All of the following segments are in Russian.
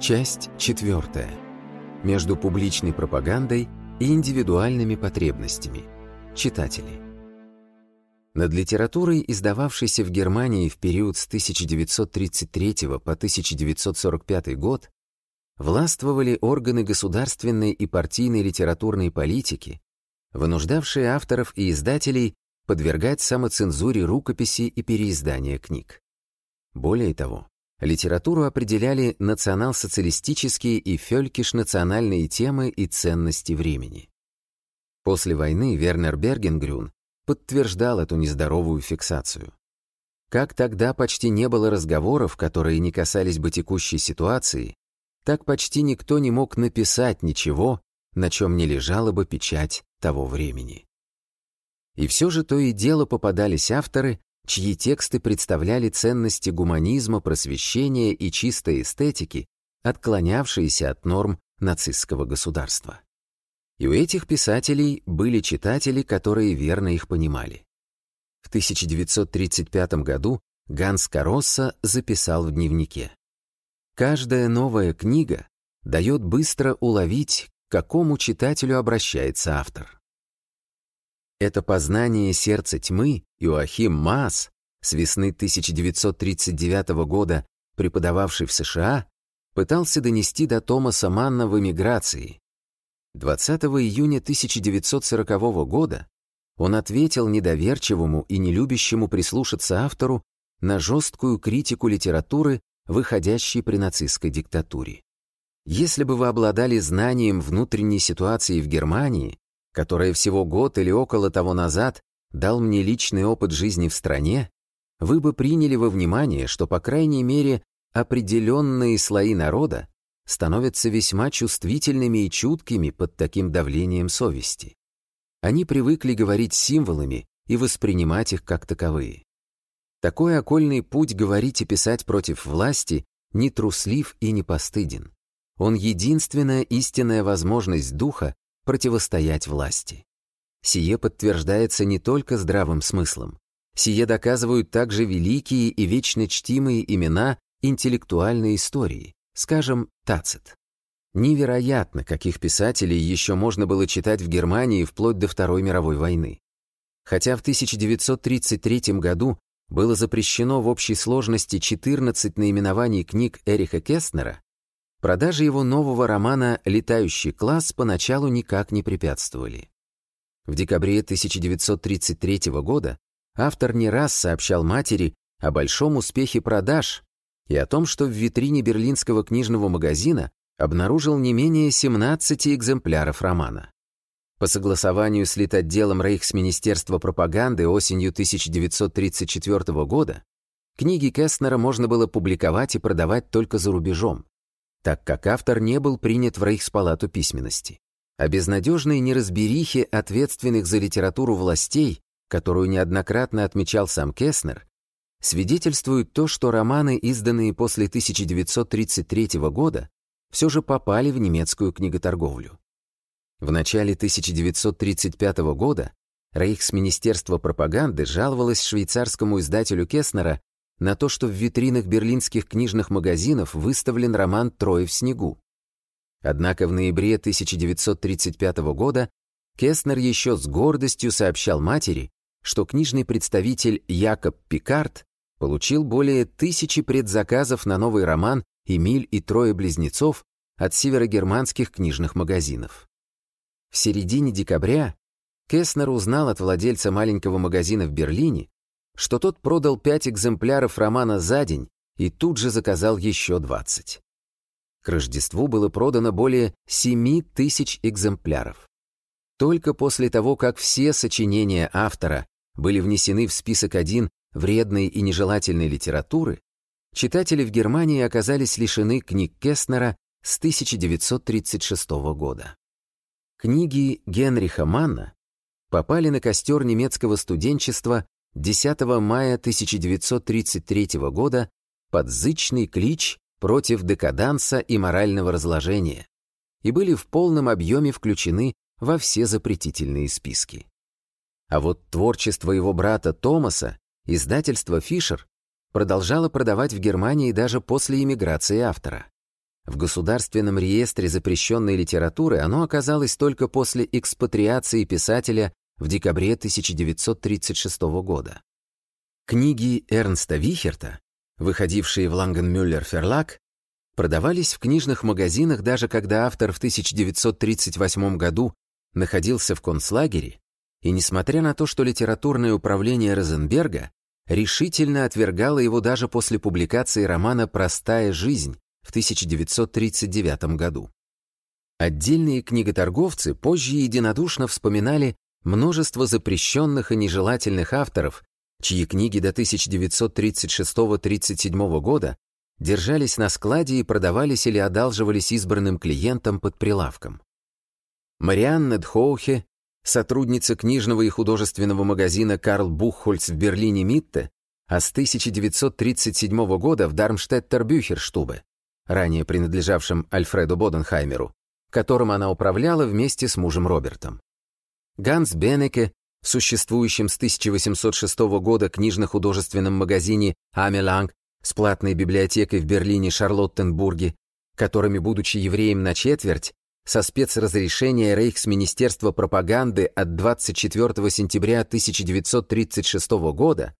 Часть четвертая. Между публичной пропагандой и индивидуальными потребностями. Читатели. Над литературой, издававшейся в Германии в период с 1933 по 1945 год, властвовали органы государственной и партийной литературной политики, вынуждавшие авторов и издателей подвергать самоцензуре рукописи и переиздания книг. Более того, литературу определяли национал-социалистические и фелькиш-национальные темы и ценности времени. После войны Вернер Бергенгрюн подтверждал эту нездоровую фиксацию. Как тогда почти не было разговоров, которые не касались бы текущей ситуации, так почти никто не мог написать ничего, на чем не лежала бы печать того времени. И все же то и дело попадались авторы, чьи тексты представляли ценности гуманизма, просвещения и чистой эстетики, отклонявшиеся от норм нацистского государства. И у этих писателей были читатели, которые верно их понимали. В 1935 году Ганс Каросса записал в дневнике. «Каждая новая книга дает быстро уловить, к какому читателю обращается автор. Это познание сердца тьмы Иоахим Маас, с весны 1939 года преподававший в США, пытался донести до Томаса Манна в эмиграции. 20 июня 1940 года он ответил недоверчивому и нелюбящему прислушаться автору на жесткую критику литературы, выходящей при нацистской диктатуре. Если бы вы обладали знанием внутренней ситуации в Германии, которая всего год или около того назад дал мне личный опыт жизни в стране, вы бы приняли во внимание, что, по крайней мере, определенные слои народа становятся весьма чувствительными и чуткими под таким давлением совести. Они привыкли говорить символами и воспринимать их как таковые. Такой окольный путь говорить и писать против власти не труслив и не постыден. Он единственная истинная возможность духа противостоять власти. Сие подтверждается не только здравым смыслом. Сие доказывают также великие и вечно чтимые имена интеллектуальной истории, скажем, Тацит. Невероятно, каких писателей еще можно было читать в Германии вплоть до Второй мировой войны. Хотя в 1933 году было запрещено в общей сложности 14 наименований книг Эриха Кестнера, Продажи его нового романа «Летающий класс» поначалу никак не препятствовали. В декабре 1933 года автор не раз сообщал матери о большом успехе продаж и о том, что в витрине берлинского книжного магазина обнаружил не менее 17 экземпляров романа. По согласованию с литотделом Рейхсминистерства пропаганды осенью 1934 года книги Кестнера можно было публиковать и продавать только за рубежом так как автор не был принят в Рейхспалату письменности. О безнадежной неразберихе ответственных за литературу властей, которую неоднократно отмечал сам Кеснер, свидетельствует то, что романы, изданные после 1933 года, все же попали в немецкую книготорговлю. В начале 1935 года Рейхсминистерство пропаганды жаловалось швейцарскому издателю Кеснера на то, что в витринах берлинских книжных магазинов выставлен роман «Трое в снегу». Однако в ноябре 1935 года Кеснер еще с гордостью сообщал матери, что книжный представитель Якоб Пикард получил более тысячи предзаказов на новый роман «Эмиль и трое близнецов» от северогерманских книжных магазинов. В середине декабря Кеснер узнал от владельца маленького магазина в Берлине, что тот продал пять экземпляров романа за день и тут же заказал еще 20. К Рождеству было продано более 7 тысяч экземпляров. Только после того, как все сочинения автора были внесены в список 1 вредной и нежелательной литературы, читатели в Германии оказались лишены книг Кеснера с 1936 года. Книги Генриха Манна попали на костер немецкого студенчества 10 мая 1933 года под зычный клич против декаданса и морального разложения и были в полном объеме включены во все запретительные списки. А вот творчество его брата Томаса, издательство «Фишер», продолжало продавать в Германии даже после эмиграции автора. В государственном реестре запрещенной литературы оно оказалось только после экспатриации писателя в декабре 1936 года. Книги Эрнста Вихерта, выходившие в Лангенмюллер Ферлаг, продавались в книжных магазинах даже когда автор в 1938 году находился в концлагере, и несмотря на то, что литературное управление Розенберга решительно отвергало его даже после публикации романа «Простая жизнь» в 1939 году. Отдельные книготорговцы позже единодушно вспоминали множество запрещенных и нежелательных авторов, чьи книги до 1936-37 года держались на складе и продавались или одалживались избранным клиентам под прилавком. Марианна Дхоухе, сотрудница книжного и художественного магазина «Карл Буххольц» в Берлине Митте, а с 1937 года в Дармштеттер Бюхерштубе, ранее принадлежавшем Альфреду Боденхаймеру, которым она управляла вместе с мужем Робертом. Ганс Бенеке в существующем с 1806 года книжно-художественном магазине «Амеланг» с платной библиотекой в Берлине-Шарлоттенбурге, которыми, будучи евреем на четверть, со спецразрешения Рейхсминистерства пропаганды от 24 сентября 1936 года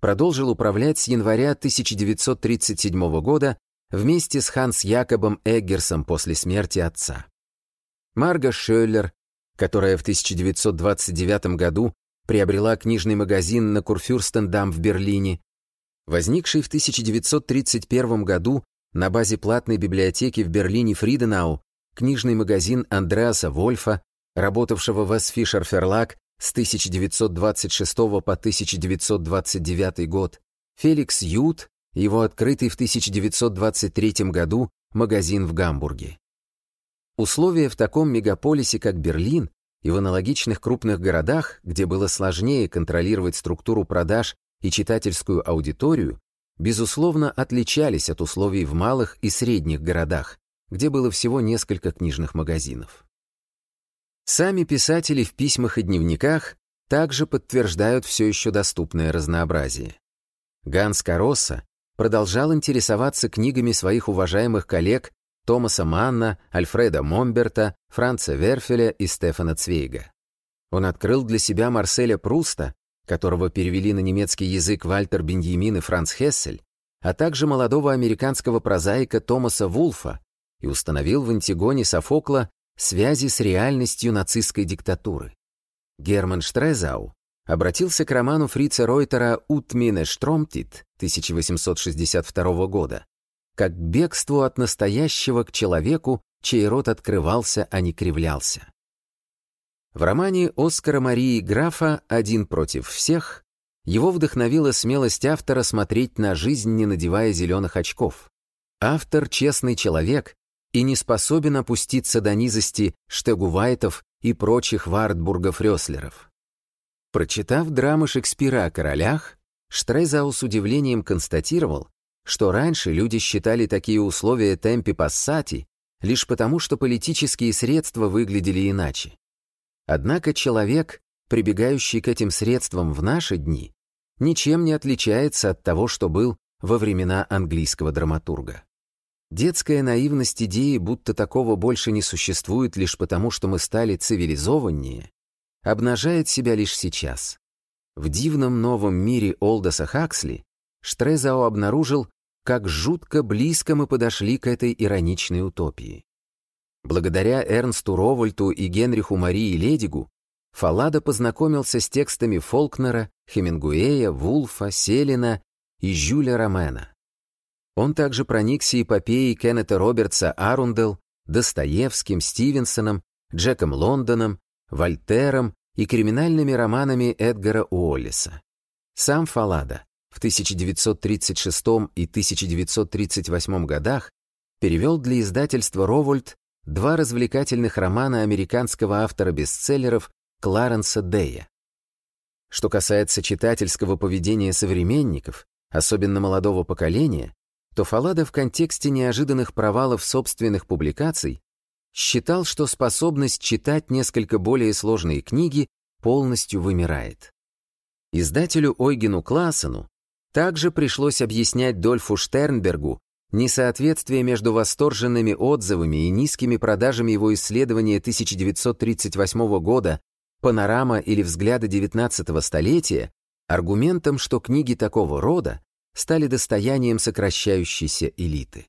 продолжил управлять с января 1937 года вместе с Ханс Якобом Эггерсом после смерти отца. Марга Шёллер, которая в 1929 году приобрела книжный магазин на Курфюрстендам в Берлине, возникший в 1931 году на базе платной библиотеки в Берлине Фриденау, книжный магазин Андреаса Вольфа, работавшего в Эсфишер Ферлаг с 1926 по 1929 год, Феликс Ют, его открытый в 1923 году магазин в Гамбурге. Условия в таком мегаполисе, как Берлин, и в аналогичных крупных городах, где было сложнее контролировать структуру продаж и читательскую аудиторию, безусловно, отличались от условий в малых и средних городах, где было всего несколько книжных магазинов. Сами писатели в письмах и дневниках также подтверждают все еще доступное разнообразие. Ганс Каросса продолжал интересоваться книгами своих уважаемых коллег Томаса Манна, Альфреда Момберта, Франца Верфеля и Стефана Цвейга. Он открыл для себя Марселя Пруста, которого перевели на немецкий язык Вальтер Беньямин и Франц Хессель, а также молодого американского прозаика Томаса Вулфа, и установил в Антигоне Софокла связи с реальностью нацистской диктатуры. Герман Штрезау обратился к роману Фрица Ройтера «Утмине Штромтит» 1862 года, как бегству от настоящего к человеку, чей рот открывался, а не кривлялся. В романе Оскара Марии Графа «Один против всех» его вдохновила смелость автора смотреть на жизнь, не надевая зеленых очков. Автор — честный человек, и не способен опуститься до низости Штегувайтов и прочих Вартбургов-Рёслеров. Прочитав драмы Шекспира о королях, Штрезау с удивлением констатировал, что раньше люди считали такие условия темпи пассати лишь потому, что политические средства выглядели иначе. Однако человек, прибегающий к этим средствам в наши дни, ничем не отличается от того, что был во времена английского драматурга. Детская наивность идеи, будто такого больше не существует лишь потому, что мы стали цивилизованнее, обнажает себя лишь сейчас. В дивном новом мире Олдоса Хаксли Штрезау обнаружил, как жутко близко мы подошли к этой ироничной утопии. Благодаря Эрнсту Ровольту и Генриху Марии Ледигу Фалада познакомился с текстами Фолкнера, Хемингуэя, Вулфа, Селина и Жюля Ромена. Он также проникся эпопеей Кеннета Робертса Арундел, Достоевским, Стивенсоном, Джеком Лондоном, Вольтером и криминальными романами Эдгара Уоллиса. Сам Фалада в 1936 и 1938 годах перевел для издательства «Ровольт» два развлекательных романа американского автора бестселлеров Кларенса Дэя. Что касается читательского поведения современников, особенно молодого поколения, то Фалада в контексте неожиданных провалов собственных публикаций считал, что способность читать несколько более сложные книги полностью вымирает. Издателю Ойгену Классену также пришлось объяснять Дольфу Штернбергу, Несоответствие между восторженными отзывами и низкими продажами его исследования 1938 года «Панорама» или «Взгляды XIX столетия» аргументом, что книги такого рода стали достоянием сокращающейся элиты.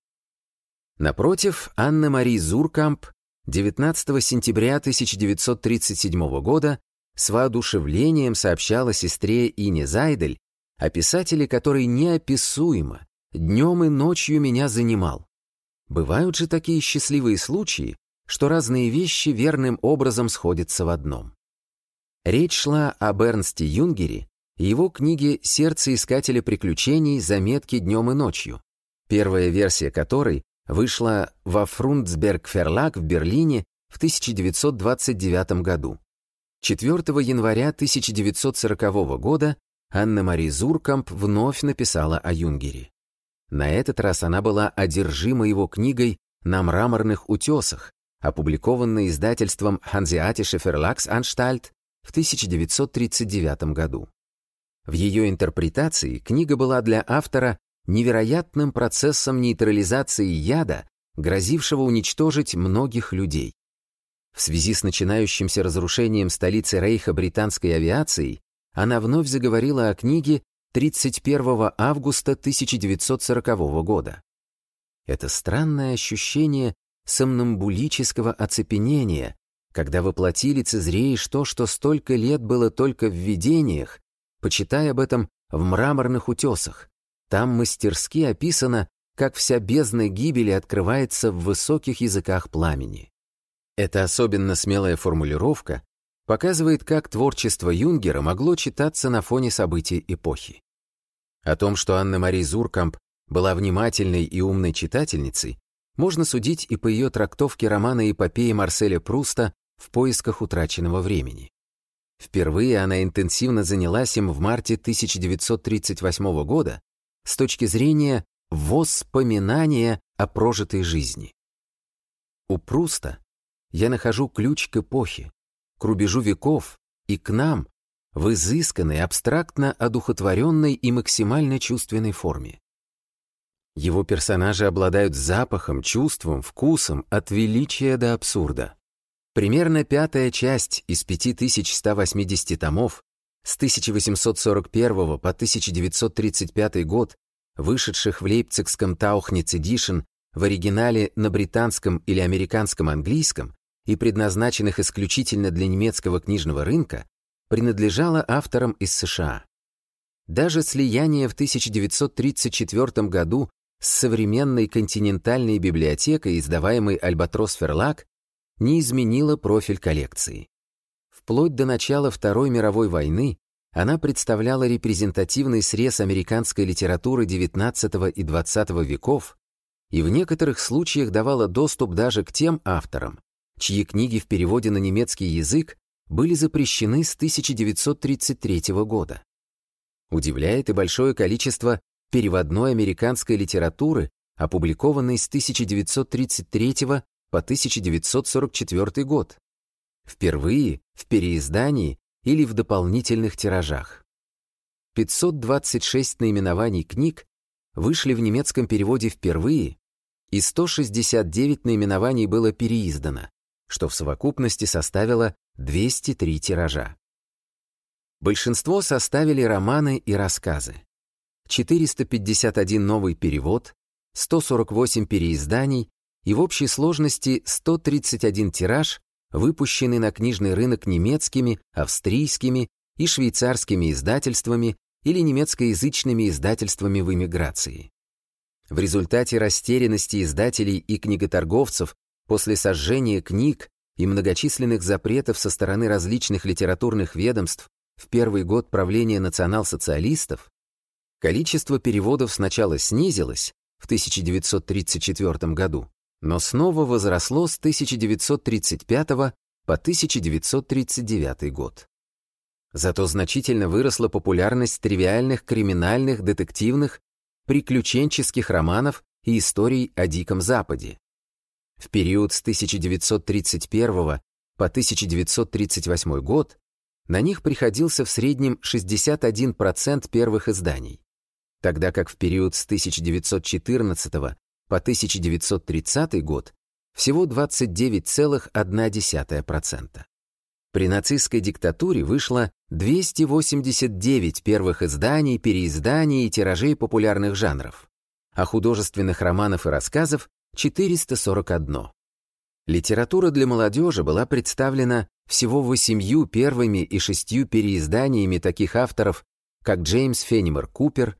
Напротив, Анна-Мари Зуркамп 19 сентября 1937 года с воодушевлением сообщала сестре Ине Зайдель о писателе, который неописуемо, днем и ночью меня занимал. Бывают же такие счастливые случаи, что разные вещи верным образом сходятся в одном. Речь шла о Бернсте Юнгере и его книге «Сердце искателя приключений. Заметки днем и ночью», первая версия которой вышла во Фрунцберг Ферлаг в Берлине в 1929 году. 4 января 1940 года Анна-Мари Зуркамп вновь написала о Юнгере. На этот раз она была одержима его книгой «На мраморных утесах», опубликованной издательством Hanseatische Verlagsanstalt в 1939 году. В ее интерпретации книга была для автора невероятным процессом нейтрализации яда, грозившего уничтожить многих людей. В связи с начинающимся разрушением столицы Рейха британской авиацией, она вновь заговорила о книге 31 августа 1940 года. Это странное ощущение сомнамбулического оцепенения, когда воплотили цезреешь то, что столько лет было только в видениях, почитай об этом в мраморных утесах, там мастерски описано, как вся бездна гибели открывается в высоких языках пламени. Эта особенно смелая формулировка показывает, как творчество Юнгера могло читаться на фоне событий эпохи. О том, что Анна-Мари Зуркамп была внимательной и умной читательницей, можно судить и по ее трактовке романа эпопеи Марселя Пруста «В поисках утраченного времени». Впервые она интенсивно занялась им в марте 1938 года с точки зрения воспоминания о прожитой жизни. У Пруста я нахожу ключ к эпохе, к рубежу веков и к нам в изысканной, абстрактно одухотворенной и максимально чувственной форме. Его персонажи обладают запахом, чувством, вкусом от величия до абсурда. Примерно пятая часть из 5180 томов с 1841 по 1935 год, вышедших в лейпцигском Таухниц Эдишн в оригинале на британском или американском английском и предназначенных исключительно для немецкого книжного рынка, принадлежала авторам из США. Даже слияние в 1934 году с современной континентальной библиотекой, издаваемой Альбатрос Ферлаг, не изменило профиль коллекции. Вплоть до начала Второй мировой войны она представляла репрезентативный срез американской литературы XIX и XX веков и в некоторых случаях давала доступ даже к тем авторам, чьи книги в переводе на немецкий язык были запрещены с 1933 года. Удивляет и большое количество переводной американской литературы, опубликованной с 1933 по 1944 год, впервые в переиздании или в дополнительных тиражах. 526 наименований книг вышли в немецком переводе впервые, и 169 наименований было переиздано, что в совокупности составило 203 тиража. Большинство составили романы и рассказы. 451 новый перевод, 148 переизданий и в общей сложности 131 тираж выпущенный на книжный рынок немецкими, австрийскими и швейцарскими издательствами или немецкоязычными издательствами в эмиграции. В результате растерянности издателей и книготорговцев после сожжения книг и многочисленных запретов со стороны различных литературных ведомств в первый год правления национал-социалистов, количество переводов сначала снизилось в 1934 году, но снова возросло с 1935 по 1939 год. Зато значительно выросла популярность тривиальных криминальных, детективных, приключенческих романов и историй о Диком Западе. В период с 1931 по 1938 год на них приходился в среднем 61% первых изданий, тогда как в период с 1914 по 1930 год всего 29,1%. При нацистской диктатуре вышло 289 первых изданий, переизданий и тиражей популярных жанров, а художественных романов и рассказов 441. Литература для молодежи была представлена всего восемью первыми и шестью переизданиями таких авторов, как Джеймс Фенимер Купер,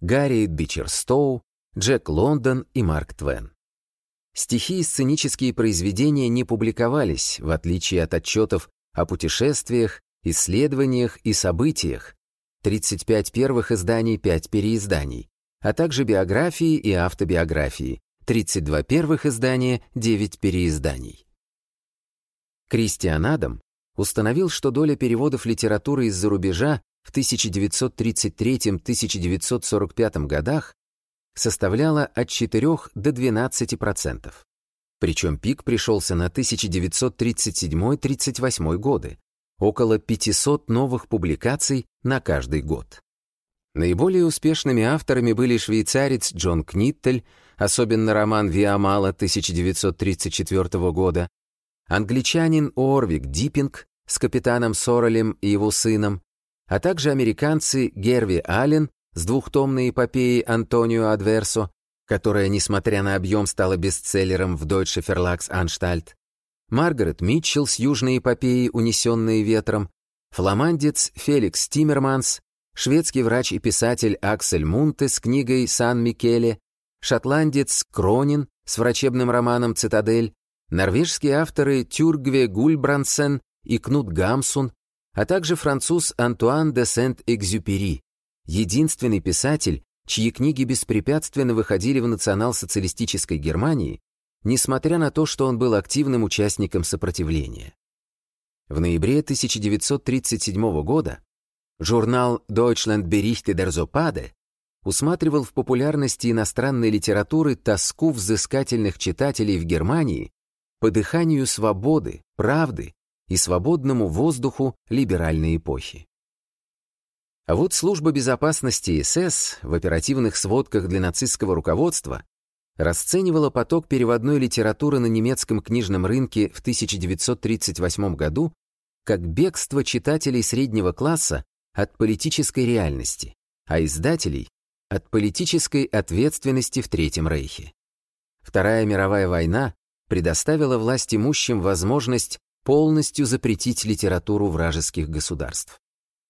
Гарри Бичер Стоу, Джек Лондон и Марк Твен. Стихи и сценические произведения не публиковались, в отличие от отчетов о путешествиях, исследованиях и событиях, 35 первых изданий, 5 переизданий, а также биографии и автобиографии, 32 первых издания, 9 переизданий. Кристиан Адам установил, что доля переводов литературы из-за рубежа в 1933-1945 годах составляла от 4 до 12%. Причем пик пришелся на 1937-38 годы, около 500 новых публикаций на каждый год. Наиболее успешными авторами были швейцарец Джон Книттель, особенно роман «Виамала» 1934 года, англичанин Орвик Диппинг с капитаном Соролем и его сыном, а также американцы Герви Аллен с двухтомной эпопеей Антонио Адверсо которая, несмотря на объем, стала бестселлером в Deutsche Verlags Anstalt, Маргарет Митчелл с южной эпопеей «Унесенные ветром», фламандец Феликс Тиммерманс, шведский врач и писатель Аксель Мунте с книгой «Сан-Микеле», шотландец Кронин с врачебным романом «Цитадель», норвежские авторы Тюргве Гульбрансен и Кнут Гамсун, а также француз Антуан де Сент-Экзюпери, единственный писатель, чьи книги беспрепятственно выходили в национал-социалистической Германии, несмотря на то, что он был активным участником сопротивления. В ноябре 1937 года журнал Deutschland Berichte der Zopade усматривал в популярности иностранной литературы тоску взыскательных читателей в Германии по дыханию свободы, правды и свободному воздуху либеральной эпохи. А вот служба безопасности СС в оперативных сводках для нацистского руководства расценивала поток переводной литературы на немецком книжном рынке в 1938 году как бегство читателей среднего класса от политической реальности, а издателей — от политической ответственности в Третьем Рейхе. Вторая мировая война предоставила власть имущим возможность полностью запретить литературу вражеских государств.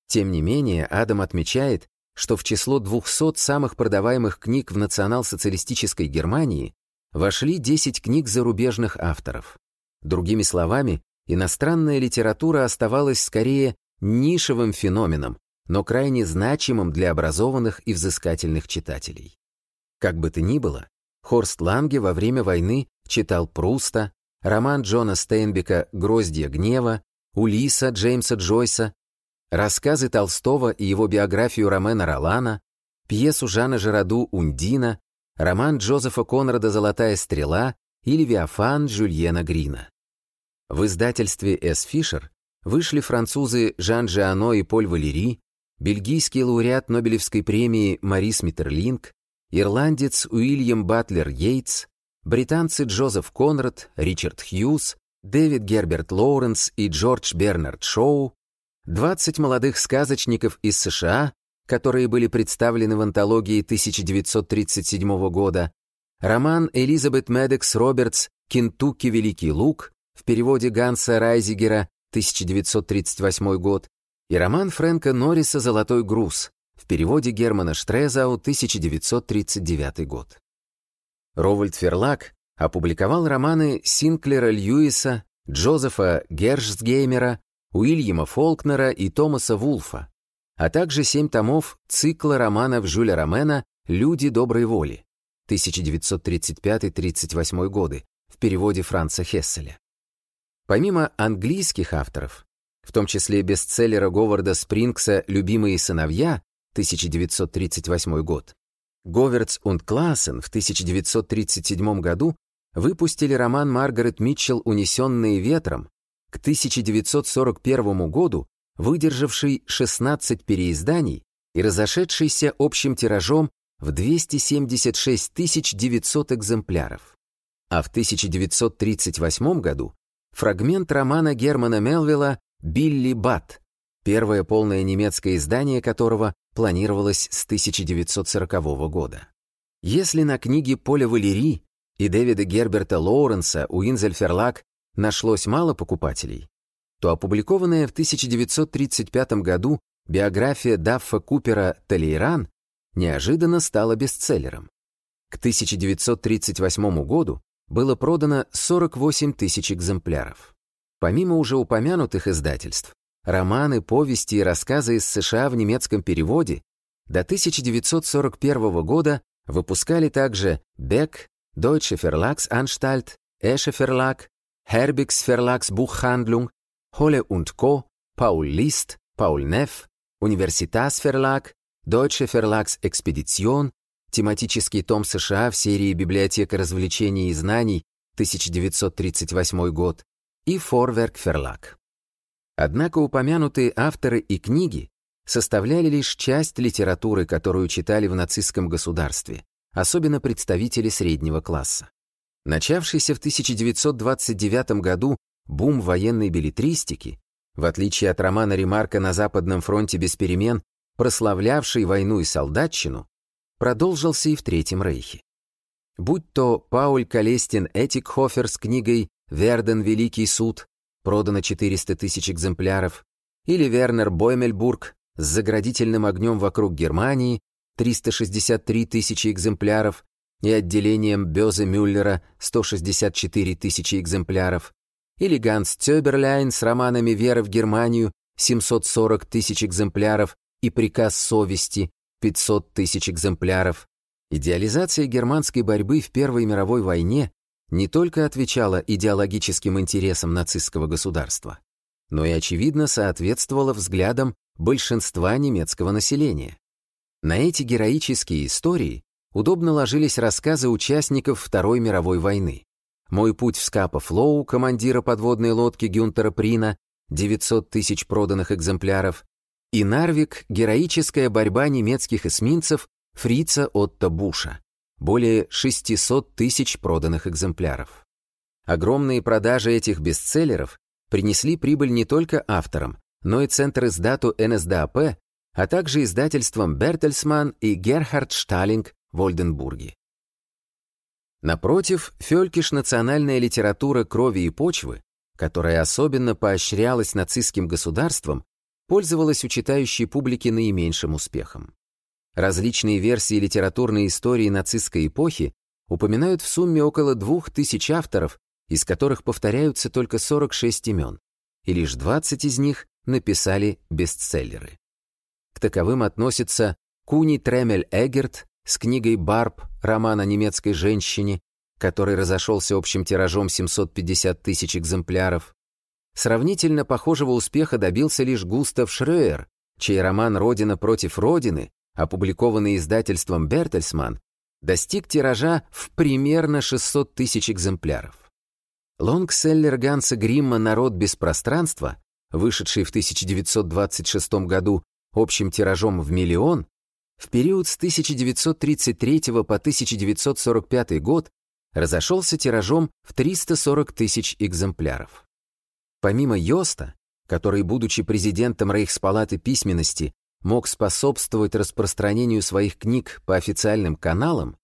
Тем не менее, Адам отмечает, что в число 200 самых продаваемых книг в национал-социалистической Германии вошли 10 книг зарубежных авторов. Другими словами, иностранная литература оставалась скорее нишевым феноменом, но крайне значимым для образованных и взыскательных читателей. Как бы то ни было, Хорст Ланге во время войны читал Пруста, роман Джона Стейнбека «Гроздья гнева», Улиса Джеймса Джойса рассказы Толстого и его биографию Ромена Ролана, пьесу Жана Жираду «Ундина», роман Джозефа Конрада «Золотая стрела» и «Левиафан» Жюльена Грина. В издательстве «С. Фишер» вышли французы Жан Жиано и Поль Валери, бельгийский лауреат Нобелевской премии Марис Миттерлинг, ирландец Уильям Батлер Йейтс, британцы Джозеф Конрад, Ричард Хьюз, Дэвид Герберт Лоуренс и Джордж Бернард Шоу, 20 молодых сказочников из США, которые были представлены в антологии 1937 года, роман Элизабет Медекс Робертс «Кентукки. Великий лук» в переводе Ганса Райзигера 1938 год и роман Фрэнка Норриса «Золотой груз» в переводе Германа Штрезау 1939 год. Ровальд Ферлак опубликовал романы Синклера Льюиса, Джозефа Гершсгеймера, Уильяма Фолкнера и Томаса Вулфа, а также семь томов цикла романов Жюля Ромена «Люди доброй воли» 1935-38 годы в переводе Франца Хесселя. Помимо английских авторов, в том числе бестселлера Говарда Спрингса «Любимые сыновья» 1938 год, Говардс und Классен в 1937 году выпустили роман Маргарет Митчелл «Унесенные ветром», к 1941 году выдержавший 16 переизданий и разошедшийся общим тиражом в 276 900 экземпляров. А в 1938 году фрагмент романа Германа Мелвилла «Билли Бат», первое полное немецкое издание которого планировалось с 1940 года. Если на книге Поля Валери и Дэвида Герберта Лоуренса у Инзельферлак нашлось мало покупателей, то опубликованная в 1935 году биография Даффа Купера «Толейран» неожиданно стала бестселлером. К 1938 году было продано 48 тысяч экземпляров. Помимо уже упомянутых издательств, романы, повести и рассказы из США в немецком переводе до 1941 года выпускали также Beck, Deutsche Verlagsanstalt, Esche Verlag, Herbigs Verlags Buchhandlung, Holle und Co., Paul List, Paul Neff, Universitas Verlag, Deutsche Verlags тематический том США в серии «Библиотека развлечений и знаний» 1938 год, и Vorwerk Verlag. Однако упомянутые авторы и книги составляли лишь часть литературы, которую читали в нацистском государстве, особенно представители среднего класса. Начавшийся в 1929 году бум военной билетристики, в отличие от романа Ремарка «На Западном фронте без перемен», прославлявший войну и солдатчину, продолжился и в Третьем Рейхе. Будь то Пауль Калестин Этикхофер с книгой «Верден. Великий суд», продано 400 тысяч экземпляров, или Вернер Боймельбург с заградительным огнем вокруг Германии, 363 тысячи экземпляров, и отделением Бёзе Мюллера 164 тысячи экземпляров, или Ганс Цёберляйн с романами «Вера в Германию» 740 тысяч экземпляров и «Приказ совести» 500 тысяч экземпляров. Идеализация германской борьбы в Первой мировой войне не только отвечала идеологическим интересам нацистского государства, но и, очевидно, соответствовала взглядам большинства немецкого населения. На эти героические истории удобно ложились рассказы участников Второй мировой войны. «Мой путь в Скапа-Флоу», командира подводной лодки Гюнтера Прина, 900 тысяч проданных экземпляров, и «Нарвик. Героическая борьба немецких эсминцев» Фрица Отто Буша, более 600 тысяч проданных экземпляров. Огромные продажи этих бестселлеров принесли прибыль не только авторам, но и Центр издату НСДАП, а также издательствам Бертельсман и Герхард Шталинг в Ольденбурге. Напротив, фелькиш национальная литература крови и почвы, которая особенно поощрялась нацистским государством, пользовалась у читающей публики наименьшим успехом. Различные версии литературной истории нацистской эпохи упоминают в сумме около двух тысяч авторов, из которых повторяются только 46 имен, и лишь 20 из них написали бестселлеры. К таковым относятся Куни Тремель Эгерт с книгой «Барб» роман о немецкой женщине, который разошелся общим тиражом 750 тысяч экземпляров. Сравнительно похожего успеха добился лишь Густав Шрёер, чей роман «Родина против Родины», опубликованный издательством Бертельсман, достиг тиража в примерно 600 тысяч экземпляров. Лонгселлер Ганса Гримма «Народ без пространства», вышедший в 1926 году общим тиражом в миллион, в период с 1933 по 1945 год разошелся тиражом в 340 тысяч экземпляров. Помимо Йоста, который, будучи президентом Рейхспалаты письменности, мог способствовать распространению своих книг по официальным каналам,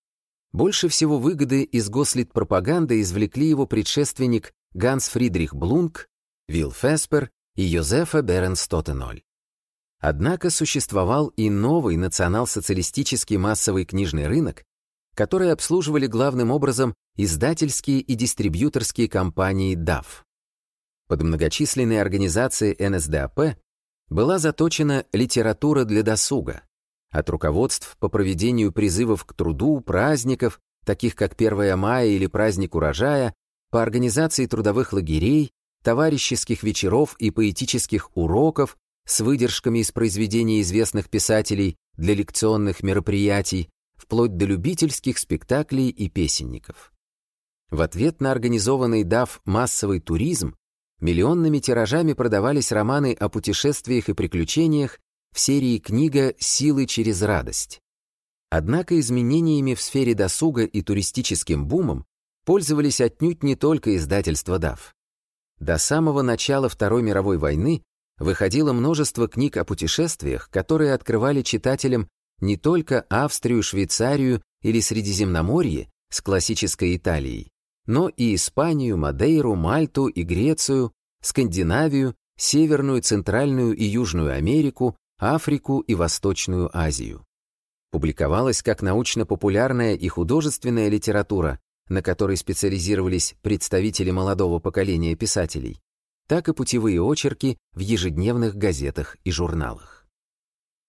больше всего выгоды из гослит-пропаганды извлекли его предшественник Ганс Фридрих Блунк, Вилл Феспер и Йозефа Беренстотеноль. Однако существовал и новый национал-социалистический массовый книжный рынок, который обслуживали главным образом издательские и дистрибьюторские компании DAF. Под многочисленные организации НСДАП была заточена литература для досуга, от руководств по проведению призывов к труду, праздников, таких как 1 мая или праздник урожая, по организации трудовых лагерей, товарищеских вечеров и поэтических уроков с выдержками из произведений известных писателей для лекционных мероприятий, вплоть до любительских спектаклей и песенников. В ответ на организованный ДАФ массовый туризм Миллионными тиражами продавались романы о путешествиях и приключениях в серии книга «Силы через радость». Однако изменениями в сфере досуга и туристическим бумом пользовались отнюдь не только издательства DAF. До самого начала Второй мировой войны выходило множество книг о путешествиях, которые открывали читателям не только Австрию, Швейцарию или Средиземноморье с классической Италией, но и Испанию, Мадейру, Мальту и Грецию, Скандинавию, Северную, Центральную и Южную Америку, Африку и Восточную Азию. Публиковалась как научно-популярная и художественная литература, на которой специализировались представители молодого поколения писателей, так и путевые очерки в ежедневных газетах и журналах.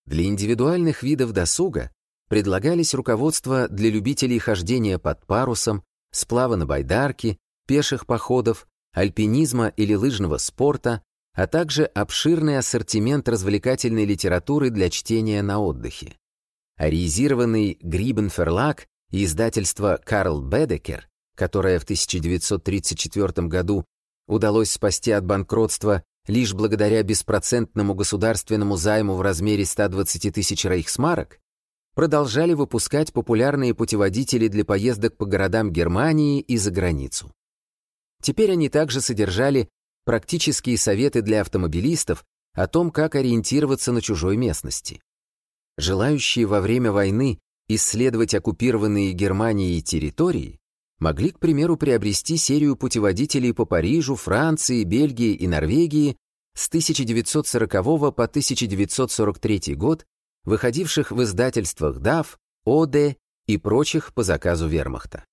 Для индивидуальных видов досуга предлагались руководства для любителей хождения под парусом, сплава на байдарке, пеших походов, альпинизма или лыжного спорта, а также обширный ассортимент развлекательной литературы для чтения на отдыхе. Ариизированный Грибенферлаг и издательство Карл Бедекер, которое в 1934 году удалось спасти от банкротства лишь благодаря беспроцентному государственному займу в размере 120 тысяч рейхсмарок, продолжали выпускать популярные путеводители для поездок по городам Германии и за границу. Теперь они также содержали практические советы для автомобилистов о том, как ориентироваться на чужой местности. Желающие во время войны исследовать оккупированные Германией территории могли, к примеру, приобрести серию путеводителей по Парижу, Франции, Бельгии и Норвегии с 1940 по 1943 год выходивших в издательствах DAF, ОД и прочих по заказу вермахта.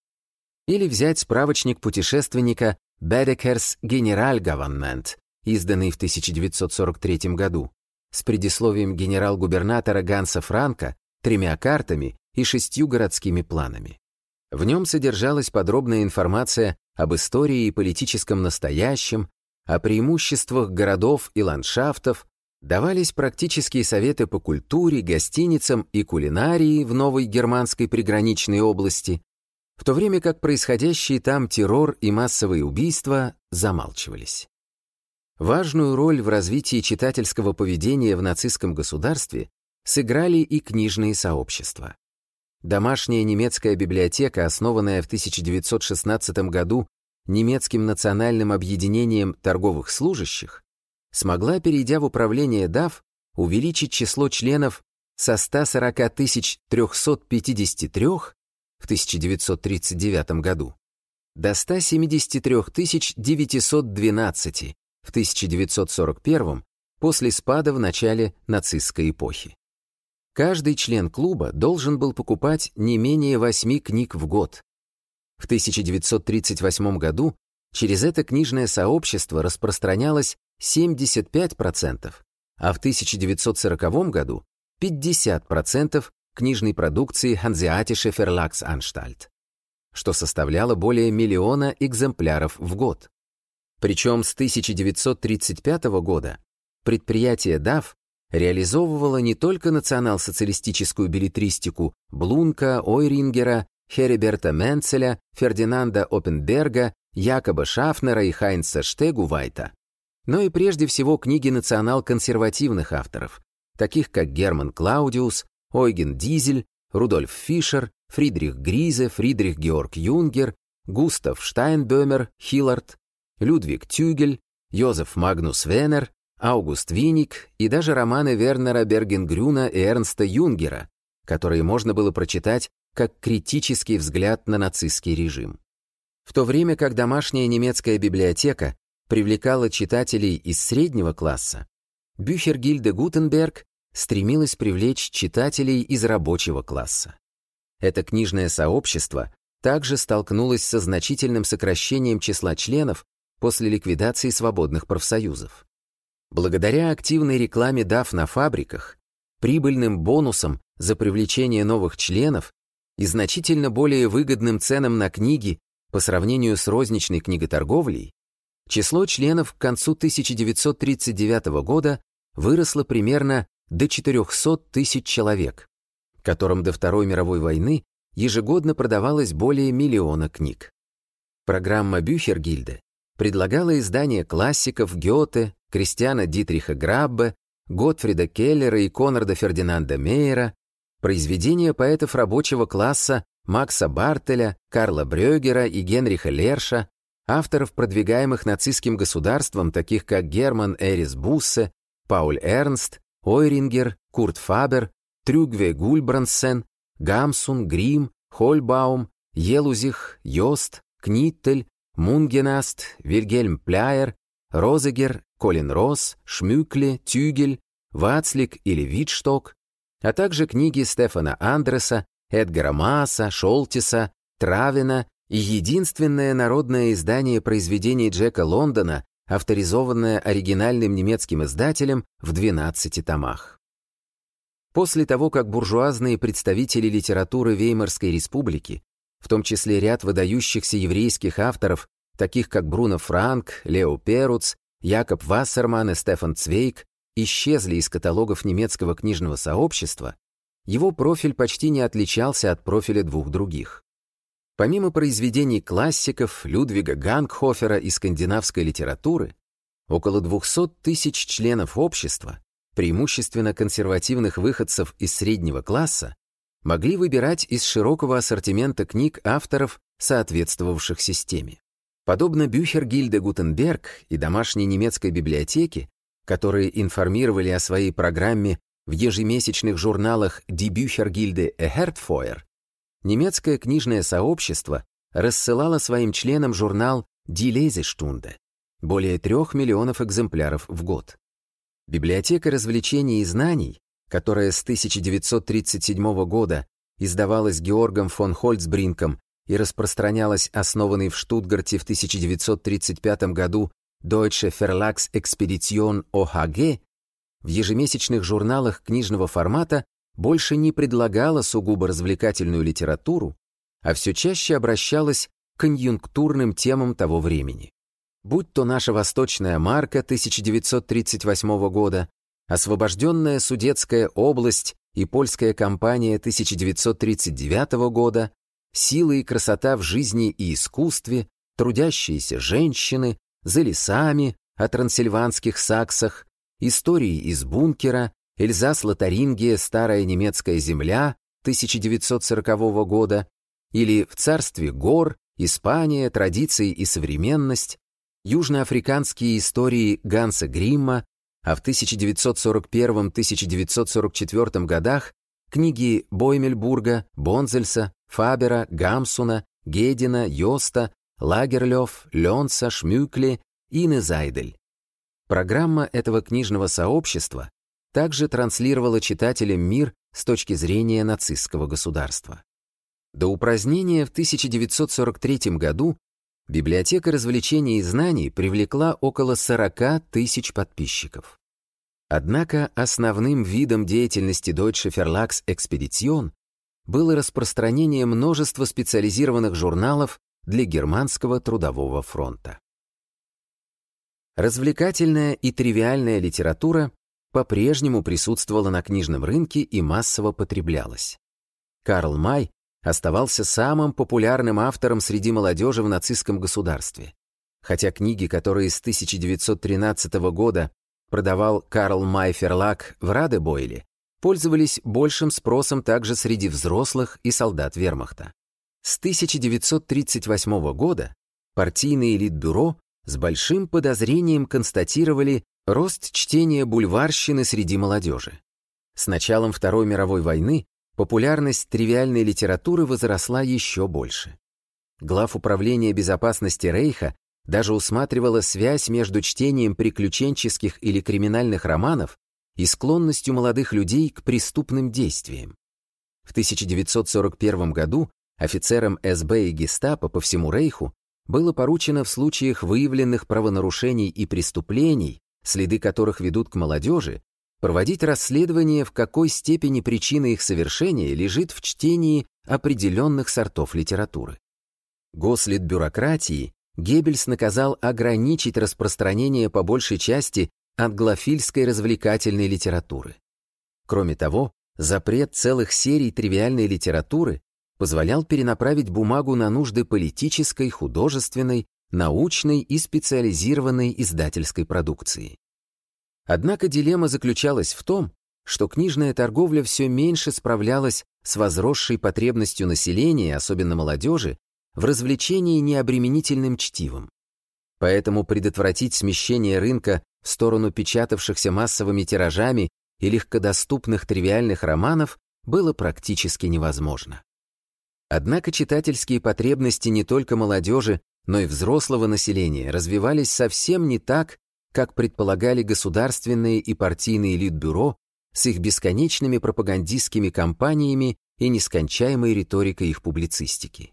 Или взять справочник путешественника Бедекерс Генеральгаванмент, изданный в 1943 году, с предисловием генерал-губернатора Ганса Франка, тремя картами и шестью городскими планами. В нем содержалась подробная информация об истории и политическом настоящем, о преимуществах городов и ландшафтов, давались практические советы по культуре, гостиницам и кулинарии в новой германской приграничной области, в то время как происходящие там террор и массовые убийства замалчивались. Важную роль в развитии читательского поведения в нацистском государстве сыграли и книжные сообщества. Домашняя немецкая библиотека, основанная в 1916 году немецким национальным объединением торговых служащих, смогла, перейдя в управление ДАФ, увеличить число членов со 140 353 в 1939 году до 173 912 в 1941 после спада в начале нацистской эпохи. Каждый член клуба должен был покупать не менее 8 книг в год. В 1938 году через это книжное сообщество распространялось 75%, а в 1940 году 50% книжной продукции Hanseatische Verlagsanstalt, что составляло более миллиона экземпляров в год. Причем с 1935 года предприятие DAF реализовывало не только национал-социалистическую билетристику Блунка, Ойрингера, Хериберта Менцеля, Фердинанда Оппенберга, Якоба Шафнера и Хайнца Штегувайта, но и прежде всего книги национал-консервативных авторов, таких как Герман Клаудиус, Ойген Дизель, Рудольф Фишер, Фридрих Гризе, Фридрих Георг Юнгер, Густав Штайнбёмер, Хиллард, Людвиг Тюгель, Йозеф Магнус Венер, Аугуст Винниг и даже романы Вернера Бергенгрюна и Эрнста Юнгера, которые можно было прочитать как критический взгляд на нацистский режим. В то время как домашняя немецкая библиотека привлекала читателей из среднего класса, Бюхергильде Гутенберг стремилась привлечь читателей из рабочего класса. Это книжное сообщество также столкнулось со значительным сокращением числа членов после ликвидации свободных профсоюзов. Благодаря активной рекламе DAF на фабриках, прибыльным бонусам за привлечение новых членов и значительно более выгодным ценам на книги по сравнению с розничной книготорговлей, число членов к концу 1939 года выросло примерно до 400 тысяч человек, которым до Второй мировой войны ежегодно продавалось более миллиона книг. Программа Бюхергильде предлагала издания классиков Гёте, Кристиана Дитриха Граббе, Готфрида Келлера и Конрада Фердинанда Мейера, произведения поэтов рабочего класса Макса Бартеля, Карла Брёгера и Генриха Лерша, авторов, продвигаемых нацистским государством, таких как Герман Эрис Буссе, Пауль Эрнст, Ойрингер, Курт Фабер, Трюгве Гульбрансен, Гамсун, Грим, Хольбаум, Елузих, Йост, Книттель, Мунгенаст, Вильгельм Пляер, Розегер, Колин Росс, Шмюкле, Тюгель, Вацлик или Витшток, а также книги Стефана Андреса, Эдгара Мааса, Шолтиса, Травина единственное народное издание произведений Джека Лондона, авторизованное оригинальным немецким издателем в 12 томах. После того, как буржуазные представители литературы Веймарской республики, в том числе ряд выдающихся еврейских авторов, таких как Бруно Франк, Лео Перуц, Якоб Вассерман и Стефан Цвейк, исчезли из каталогов немецкого книжного сообщества, его профиль почти не отличался от профиля двух других. Помимо произведений классиков Людвига Гангхофера и скандинавской литературы, около 200 тысяч членов общества, преимущественно консервативных выходцев из среднего класса, могли выбирать из широкого ассортимента книг авторов, соответствовавших системе. Подобно Бюхергильде Гутенберг и домашней немецкой библиотеке, которые информировали о своей программе в ежемесячных журналах Die Büchergilde Hertfeuer, немецкое книжное сообщество рассылало своим членам журнал Die Lesestunde, более трех миллионов экземпляров в год. Библиотека развлечений и знаний, которая с 1937 года издавалась Георгом фон Хольцбринком и распространялась основанной в Штутгарте в 1935 году Deutsche Verlagsexpedition OHG, в ежемесячных журналах книжного формата больше не предлагала сугубо развлекательную литературу, а все чаще обращалась к конъюнктурным темам того времени. Будь то наша «Восточная марка» 1938 года, освобожденная Судетская область и польская компания 1939 года, силы и красота в жизни и искусстве, трудящиеся женщины, за лесами, о трансильванских саксах, Истории из бункера, Эльзас-Лотарингия, Старая немецкая земля 1940 года или В царстве гор, Испания, традиции и современность, южноафриканские истории Ганса Гримма, а в 1941-1944 годах книги Боймельбурга, Бонзельса, Фабера, Гамсуна, Гедина, Йоста, Лагерлёв, Ленца, Шмюкли и Незайдель. Программа этого книжного сообщества также транслировала читателям мир с точки зрения нацистского государства. До упразднения в 1943 году библиотека развлечений и знаний привлекла около 40 тысяч подписчиков. Однако основным видом деятельности Deutsche Verlags Expedition было распространение множества специализированных журналов для германского трудового фронта. Развлекательная и тривиальная литература по-прежнему присутствовала на книжном рынке и массово потреблялась. Карл Май оставался самым популярным автором среди молодежи в нацистском государстве. Хотя книги, которые с 1913 года продавал Карл Май Ферлак в Радебойле, пользовались большим спросом также среди взрослых и солдат вермахта. С 1938 года партийное элитбюро с большим подозрением констатировали рост чтения бульварщины среди молодежи. С началом Второй мировой войны популярность тривиальной литературы возросла еще больше. Глав управления безопасности Рейха даже усматривала связь между чтением приключенческих или криминальных романов и склонностью молодых людей к преступным действиям. В 1941 году офицерам СБ и гестапо по всему Рейху было поручено в случаях выявленных правонарушений и преступлений, следы которых ведут к молодежи, проводить расследование, в какой степени причина их совершения лежит в чтении определенных сортов литературы. Гослитбюрократии Геббельс наказал ограничить распространение по большей части англофильской развлекательной литературы. Кроме того, запрет целых серий тривиальной литературы позволял перенаправить бумагу на нужды политической, художественной, научной и специализированной издательской продукции. Однако дилемма заключалась в том, что книжная торговля все меньше справлялась с возросшей потребностью населения, особенно молодежи, в развлечении необременительным чтивом. Поэтому предотвратить смещение рынка в сторону печатавшихся массовыми тиражами и легкодоступных тривиальных романов было практически невозможно. Однако читательские потребности не только молодежи, но и взрослого населения развивались совсем не так, как предполагали государственные и партийные литбюро с их бесконечными пропагандистскими кампаниями и нескончаемой риторикой их публицистики.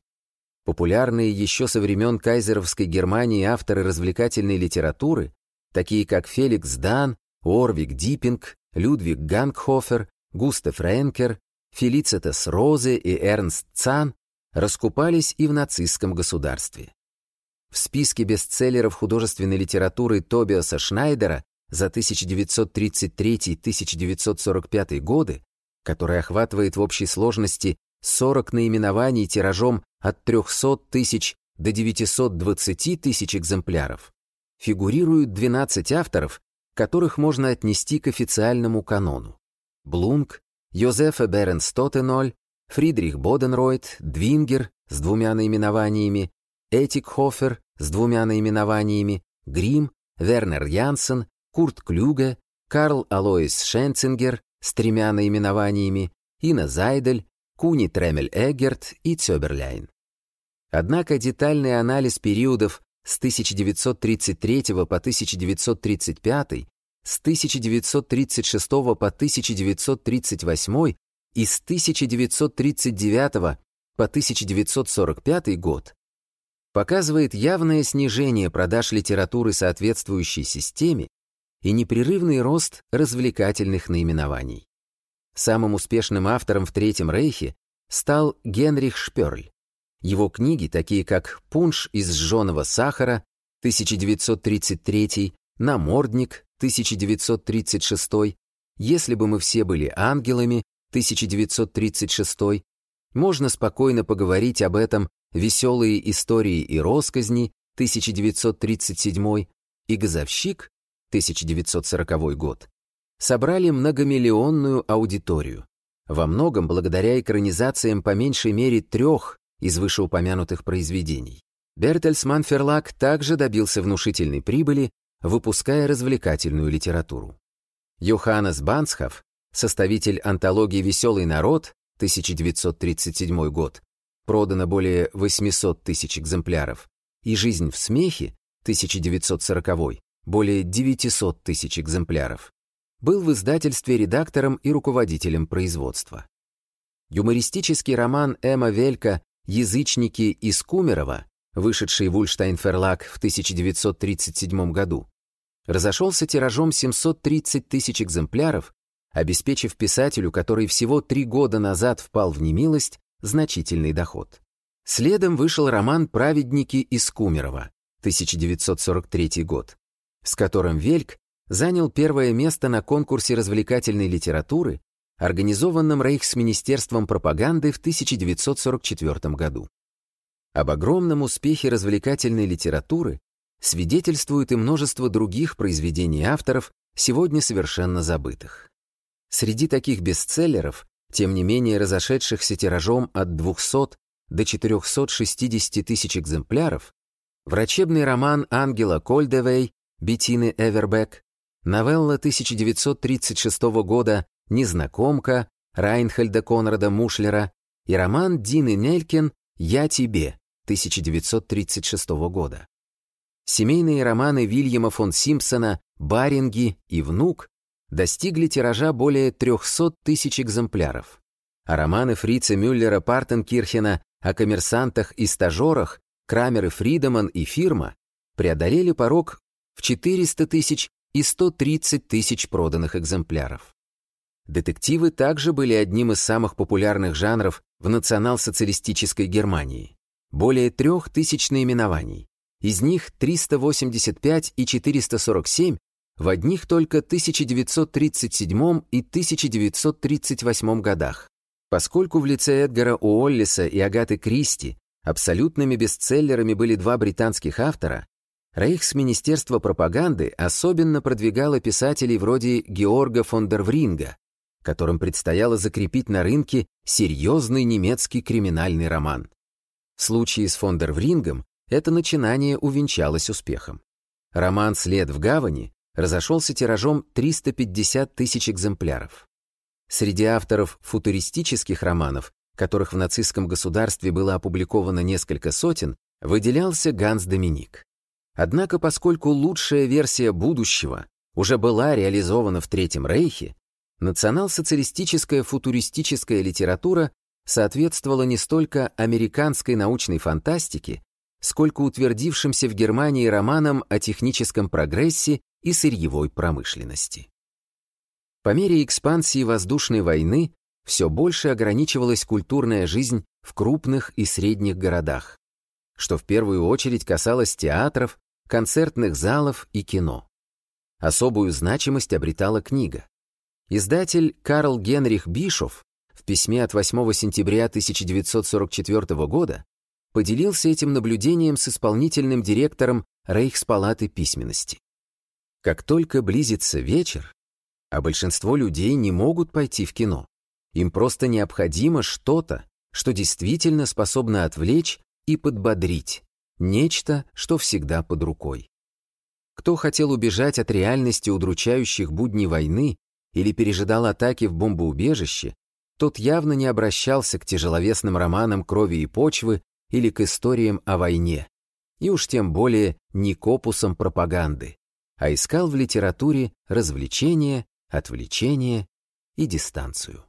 Популярные еще со времен кайзеровской Германии авторы развлекательной литературы, такие как Феликс Дан, Орвик Диппинг, Людвиг Гангхофер, Густав Ренкер, Фелицитас Розе и Эрнст Цан, раскупались и в нацистском государстве. В списке бестселлеров художественной литературы Тобиаса Шнайдера за 1933-1945 годы, который охватывает в общей сложности 40 наименований тиражом от 300 тысяч до 920 тысяч экземпляров, фигурируют 12 авторов, которых можно отнести к официальному канону. Блунк, Йозефа Беренстотеноль, Фридрих Боденройт, Двингер с двумя наименованиями, Этикхофер с двумя наименованиями, Грим, Вернер Янсен, Курт Клюге, Карл Алоис Шенцингер с тремя наименованиями, Ина Зайдель, Куни Тремель Эггерт и Цёберляйн. Однако детальный анализ периодов с 1933 по 1935, с 1936 по 1938 и с 1939 по 1945 год показывает явное снижение продаж литературы соответствующей системе и непрерывный рост развлекательных наименований. Самым успешным автором в Третьем Рейхе стал Генрих Шперль. Его книги, такие как «Пунш из сжженного сахара» 1933, «Намордник» 1936, «Если бы мы все были ангелами» 1936, можно спокойно поговорить об этом «Веселые истории и росказни» 1937 и «Газовщик» 1940 год собрали многомиллионную аудиторию, во многом благодаря экранизациям по меньшей мере трех из вышеупомянутых произведений. Бертельсман Ферлак также добился внушительной прибыли, выпуская развлекательную литературу. Йоханнес Бансхов, составитель антологии «Веселый народ» 1937 год, продано более 800 тысяч экземпляров, и «Жизнь в смехе» 1940 более 900 тысяч экземпляров, был в издательстве редактором и руководителем производства. Юмористический роман Эма Велька «Язычники из Кумерова», вышедший в Ульштайн-Ферлаг в 1937 году, разошелся тиражом 730 тысяч экземпляров, обеспечив писателю, который всего три года назад впал в немилость, значительный доход. Следом вышел роман «Праведники из Кумерова» 1943 год, с которым Вельк занял первое место на конкурсе развлекательной литературы, организованном Рейхсминистерством пропаганды в 1944 году. Об огромном успехе развлекательной литературы свидетельствует и множество других произведений авторов, сегодня совершенно забытых. Среди таких бестселлеров, тем не менее разошедшихся тиражом от 200 до 460 тысяч экземпляров, врачебный роман Ангела Кольдевей Беттины Эвербек Новелла 1936 года «Незнакомка» Райнхельда Конрада Мушлера и роман Дины Нелькин «Я тебе» 1936 года. Семейные романы Вильяма фон Симпсона «Баринги» и «Внук» достигли тиража более 300 тысяч экземпляров, а романы Фрица Мюллера Партенкирхена о коммерсантах и стажерах Крамер и Фридеман и Фирма преодолели порог в 400 тысяч и 130 тысяч проданных экземпляров. Детективы также были одним из самых популярных жанров в национал-социалистической Германии. Более трех тысяч наименований. Из них 385 и 447 в одних только 1937 и 1938 годах. Поскольку в лице Эдгара Уоллиса и Агаты Кристи абсолютными бестселлерами были два британских автора, Рейхсминистерство пропаганды особенно продвигало писателей вроде Георга фон дер Вринга, которым предстояло закрепить на рынке серьезный немецкий криминальный роман. В случае с Фондерврингом это начинание увенчалось успехом. Роман «След в гавани» разошелся тиражом 350 тысяч экземпляров. Среди авторов футуристических романов, которых в нацистском государстве было опубликовано несколько сотен, выделялся Ганс Доминик. Однако, поскольку лучшая версия будущего уже была реализована в Третьем Рейхе, национал-социалистическая футуристическая литература соответствовала не столько американской научной фантастике, сколько утвердившимся в Германии романам о техническом прогрессе и сырьевой промышленности. По мере экспансии воздушной войны все больше ограничивалась культурная жизнь в крупных и средних городах, что в первую очередь касалось театров, концертных залов и кино. Особую значимость обретала книга. Издатель Карл Генрих Бишов в письме от 8 сентября 1944 года поделился этим наблюдением с исполнительным директором Рейхспалаты письменности. Как только близится вечер, а большинство людей не могут пойти в кино, им просто необходимо что-то, что действительно способно отвлечь и подбодрить, нечто, что всегда под рукой. Кто хотел убежать от реальности удручающих будней войны или пережидал атаки в бомбоубежище, тот явно не обращался к тяжеловесным романам крови и почвы или к историям о войне, и уж тем более не к опусам пропаганды, а искал в литературе развлечения, отвлечение и дистанцию.